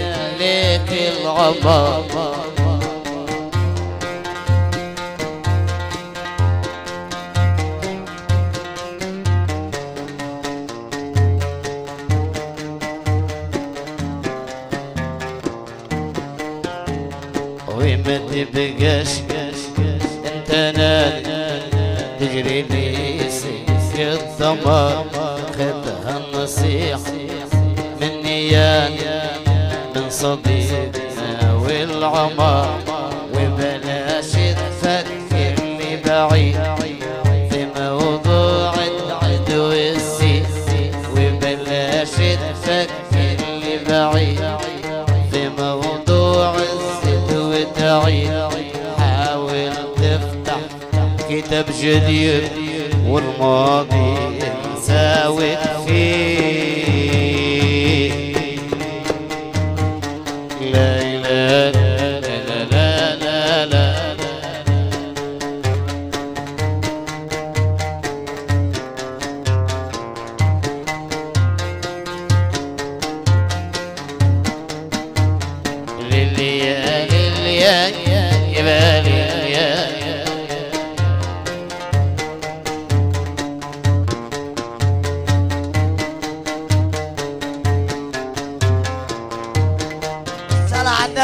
رايد لك العمر وما تبقاش انت نادي تجري لي سيف الضمر خذها النصيحة مني يا صديقنا والعمر وبلاش تفكر لي بعيد في موضوع العدو السيف وبلاش تفكر لي بعيد في موضوع الزيت وتعيد حاول تفتح كتاب جديد والماضي نساوي فيه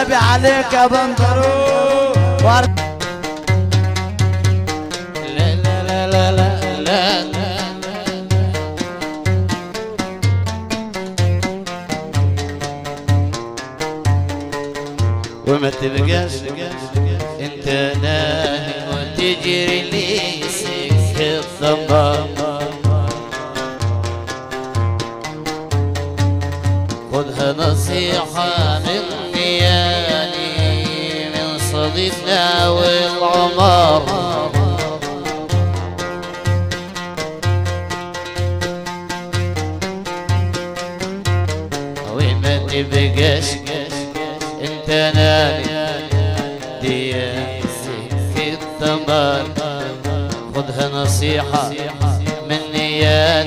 النبي عليك يا بنطلون لا لا لا لا لا لا. وما تبقاش. تبقاش انت نادي دياسي في الثمر خذها نصيحة مني يا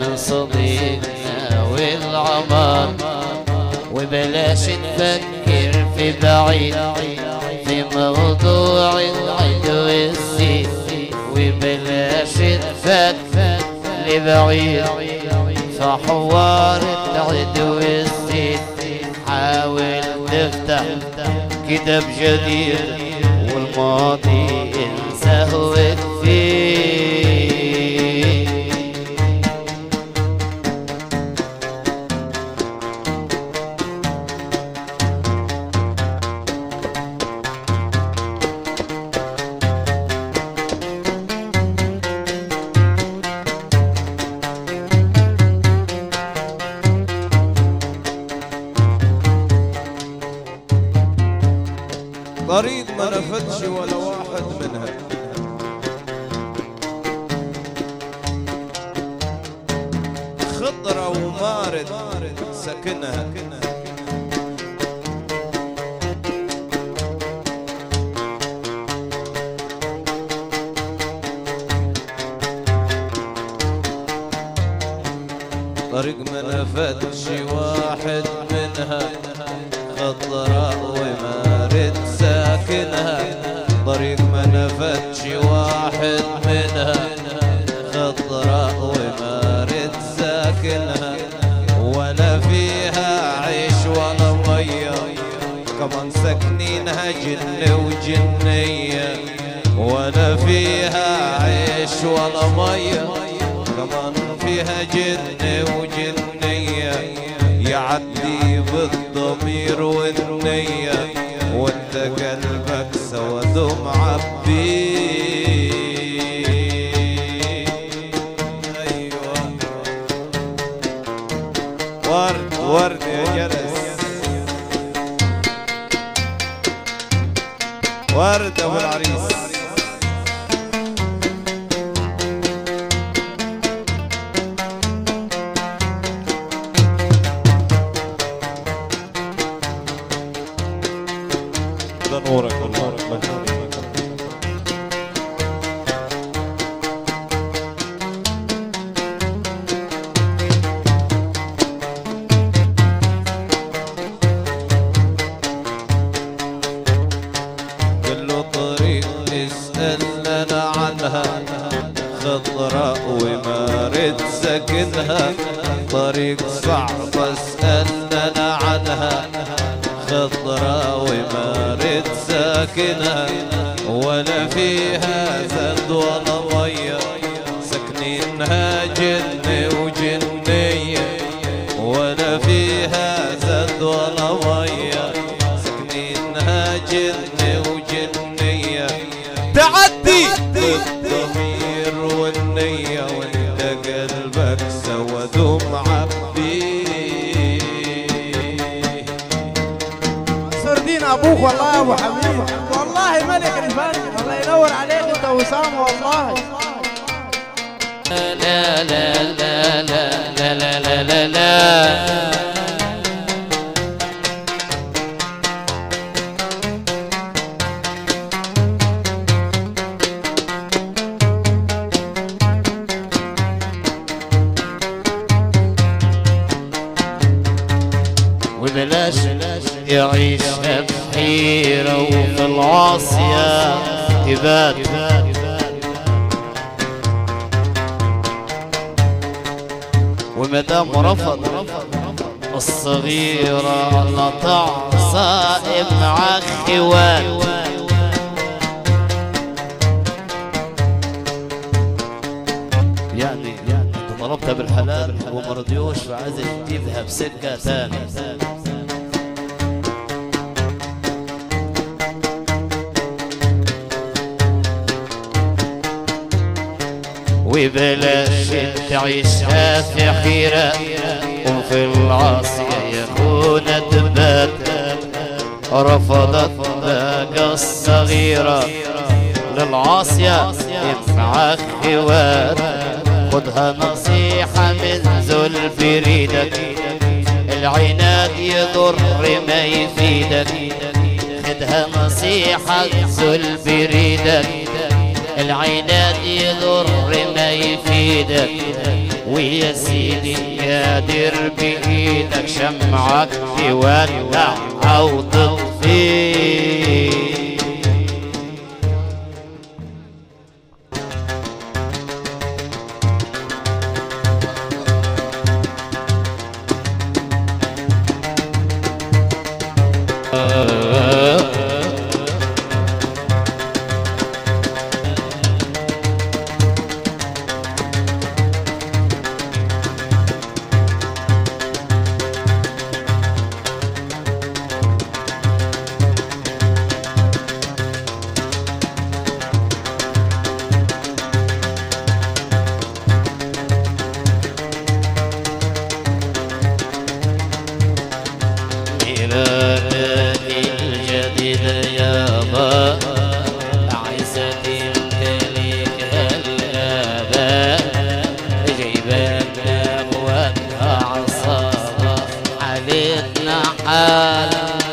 من صديقنا والعمر وبلاش تفكر في بعيد في موضوع العدو السيف وبلاش تفكر لبعيد في حوار العدو السيف حاول تفتح كتاب جديد والماضي نفتش واحد منها خضراء ومارد ساكنها. طريق ما نفتش واحد منها خضراء ومارد ساكنها. ولا فيها عيش ولا مية كمان ساكنينها جن وجنية. ولا فيها عيش ولا مية كمان فيها جن يعدي بالضمير والنية وانت قلبك سواد معبي أيوه. ورد ورد يا جلس. ورد أبو العريس. والنية وانت قلبك ومعبيه سردين أبوك والله يا أبو حبيب. والله ملك الفن. الله ينور عليك أنت وسام والله. لا لا لا لا لا لا لا لا. تبات ومدام رفض الصغيرة لطع صائم مع خوات يعني طلبتها بالحلال وما رضيوش فعايز تجيبها بسكة وبلاش تعيشها في حيرة وفي العاصية يكون تبات. رفضت باقى الصغيرة. للعاصية مع خوات خدها نصيحة من ذل بريدك العناد يضر ما يفيدك. خدها نصيحة ذل بريدك العناد يضر ما يفيدك ويا سيدي قادر بإيدك شمعك تولع أو تطفي 呃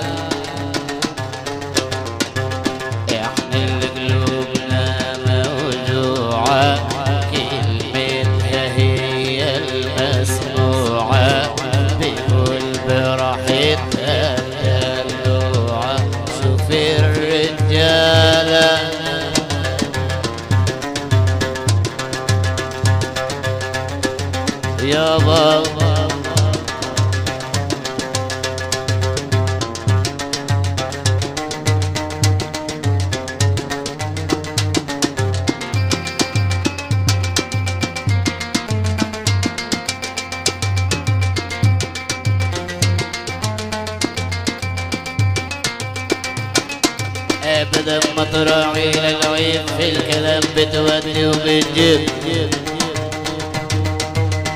الندم مطرعي للعيب في الكلام بتودي وبتجيب.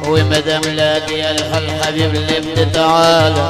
ومدام لاقي الحبيب اللي بتتعالى.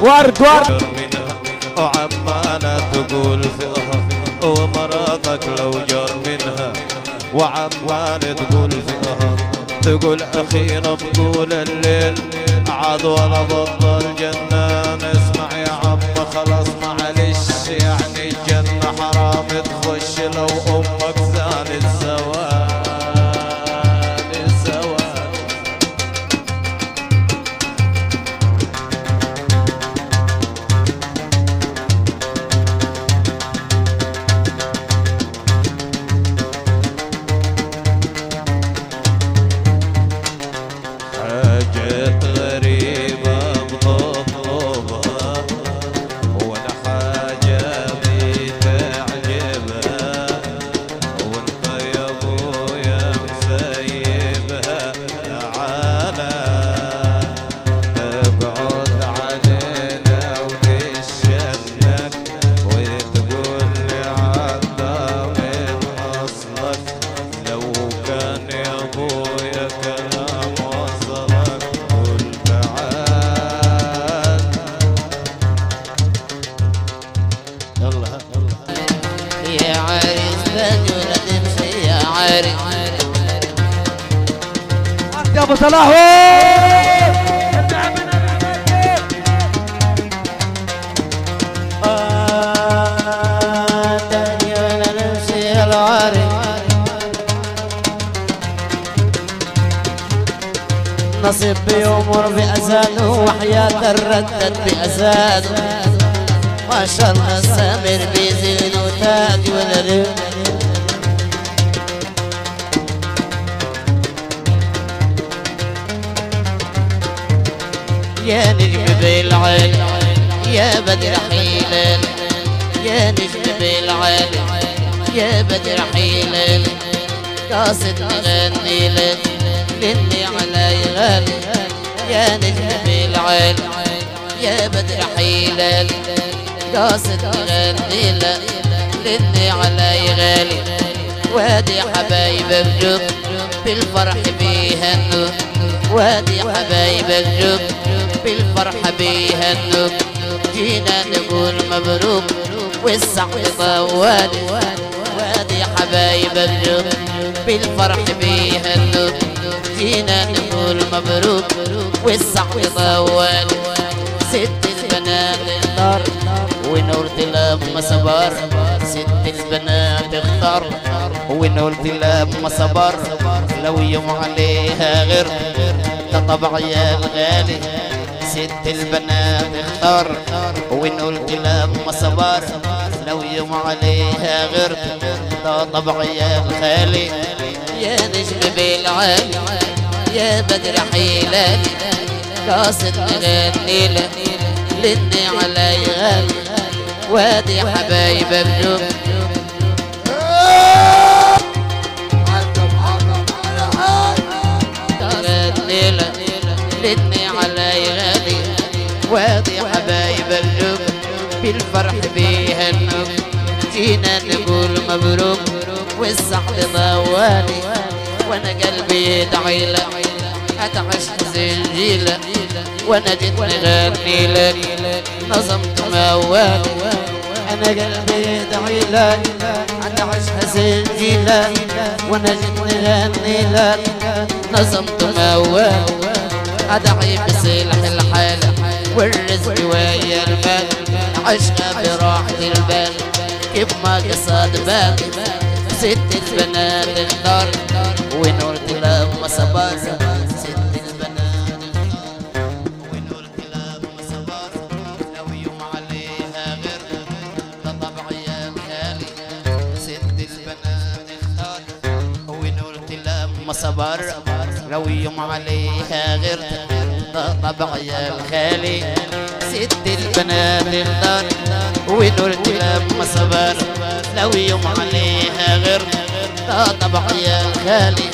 ورد ورد منها وعمالة تقول فيها ومراتك لو جار منها. وعمالة تقول فيها تقول أخيرا بطول الليل عاد ولا بطل صلاح العريس نصيب بيمر بأذانه وحياة الردد بأذانه ما شاء الله سامر بيزين وتاج ولا يا نجم بالعين يا بدر حيلل يا نجم بالعين يا بدر حيلل قاصد نغني لك للي علي غالي يا نجم بالعين يا بدر حيلل قاصد نغني لك للي علي غالي وادي حبايب بجوب بالفرح بيهنوا وادي حبايب الجوب بالفرح بيهنوا جينا نقول مبروك والسعد طوالي وادي حبايب الجب بالفرح النب جينا نقول مبروك والسعد طوال ست البنات اختار ونورت لما صبر ست البنات اختار ونورت لما صبر لو يوم عليها غير ده طبع يا الغالي. ست البنات اختار ونقولت لما صبر. لو يوم عليها غير ده طبع يا الخالي يا نجم بالعالي يا بدر حيلاني قاصد نغني لك لني علي غالي وادي حبايب لني علي غالي وادي حبايب الجوب بالفرح بيها النوب جينا نقول مبروك والسحب ضوالي وأنا قلبي يدعي لك. هتعيش زنجيلة وأنا جيت نغني لك نظمت موالي أنا قلبي يدعي لك. هتعيش زنجيلة وأنا جيت نغني لك نظمت موالي ادعي بسلح الحال. والرزق ويا المال عشنا براحة البال كيف ما قصد بال ست البنات الدار ونورت لما صبر ست البنات لما صبر لو يوم عليها يا ست البنات لو يوم عليها غير طبع يا الخالي. ست البنات اختار ونورت لما صبر لو يوم عليها غير طبع يا الخالي.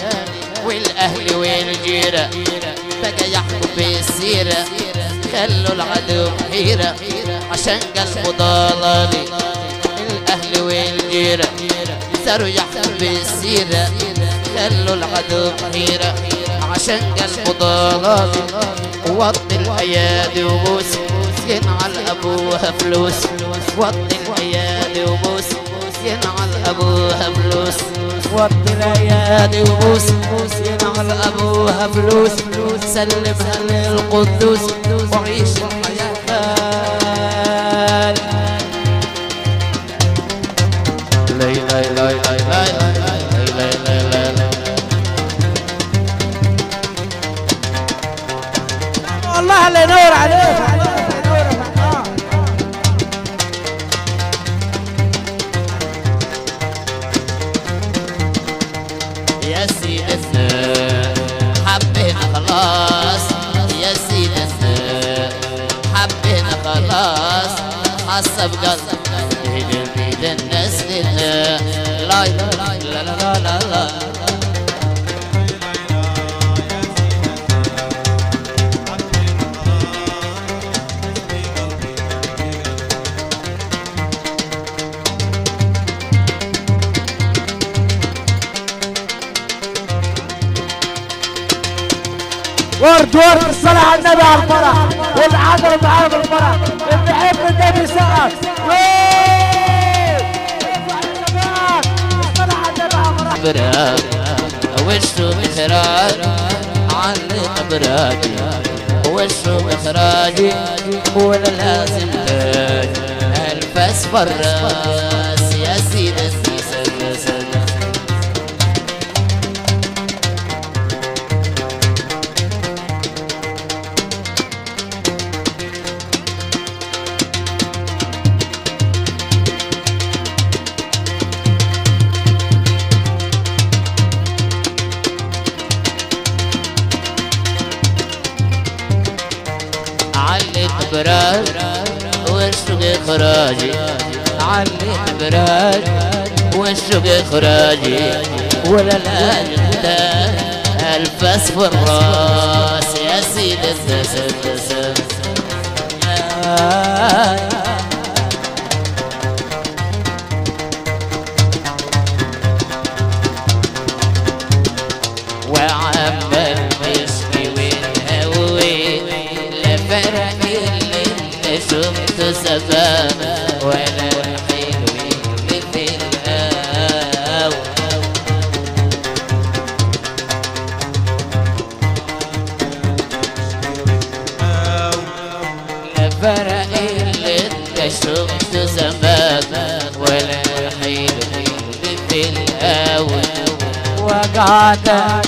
والأهل والجيره بقى يحكوا بالسيره خلوا العدو حيره عشان قلبه ضلالي. الأهل والجيره صاروا يحكوا بالسيره خلوا العدو حيره عشان قلبه ضلالي. وطي الايادي وبوس ينعل ابوها فلوس. وطي الايادي وبوس ينعل ابوها فلوس. وطي الايادي وبوس ينعل ابوها فلوس. سلمها للقدوس. وعيش الحياة لا لا لا لا सब गल ورد ورد الصلاة على النبي على الفرح. والعذر معاه بالفرح اللي يحب النبي يسقف وشو مخراج علي وشو ولا لازم تاج إخراجي علي إبراج والسوق إخراجي ولا الأنت الفاس في الراس يا سيد الدسم. يا وقعت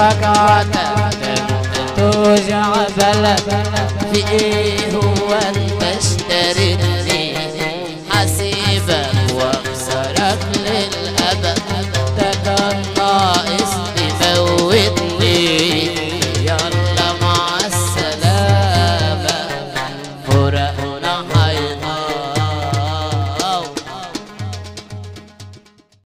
وقعت. توجع بلد. فيه هو تشتري.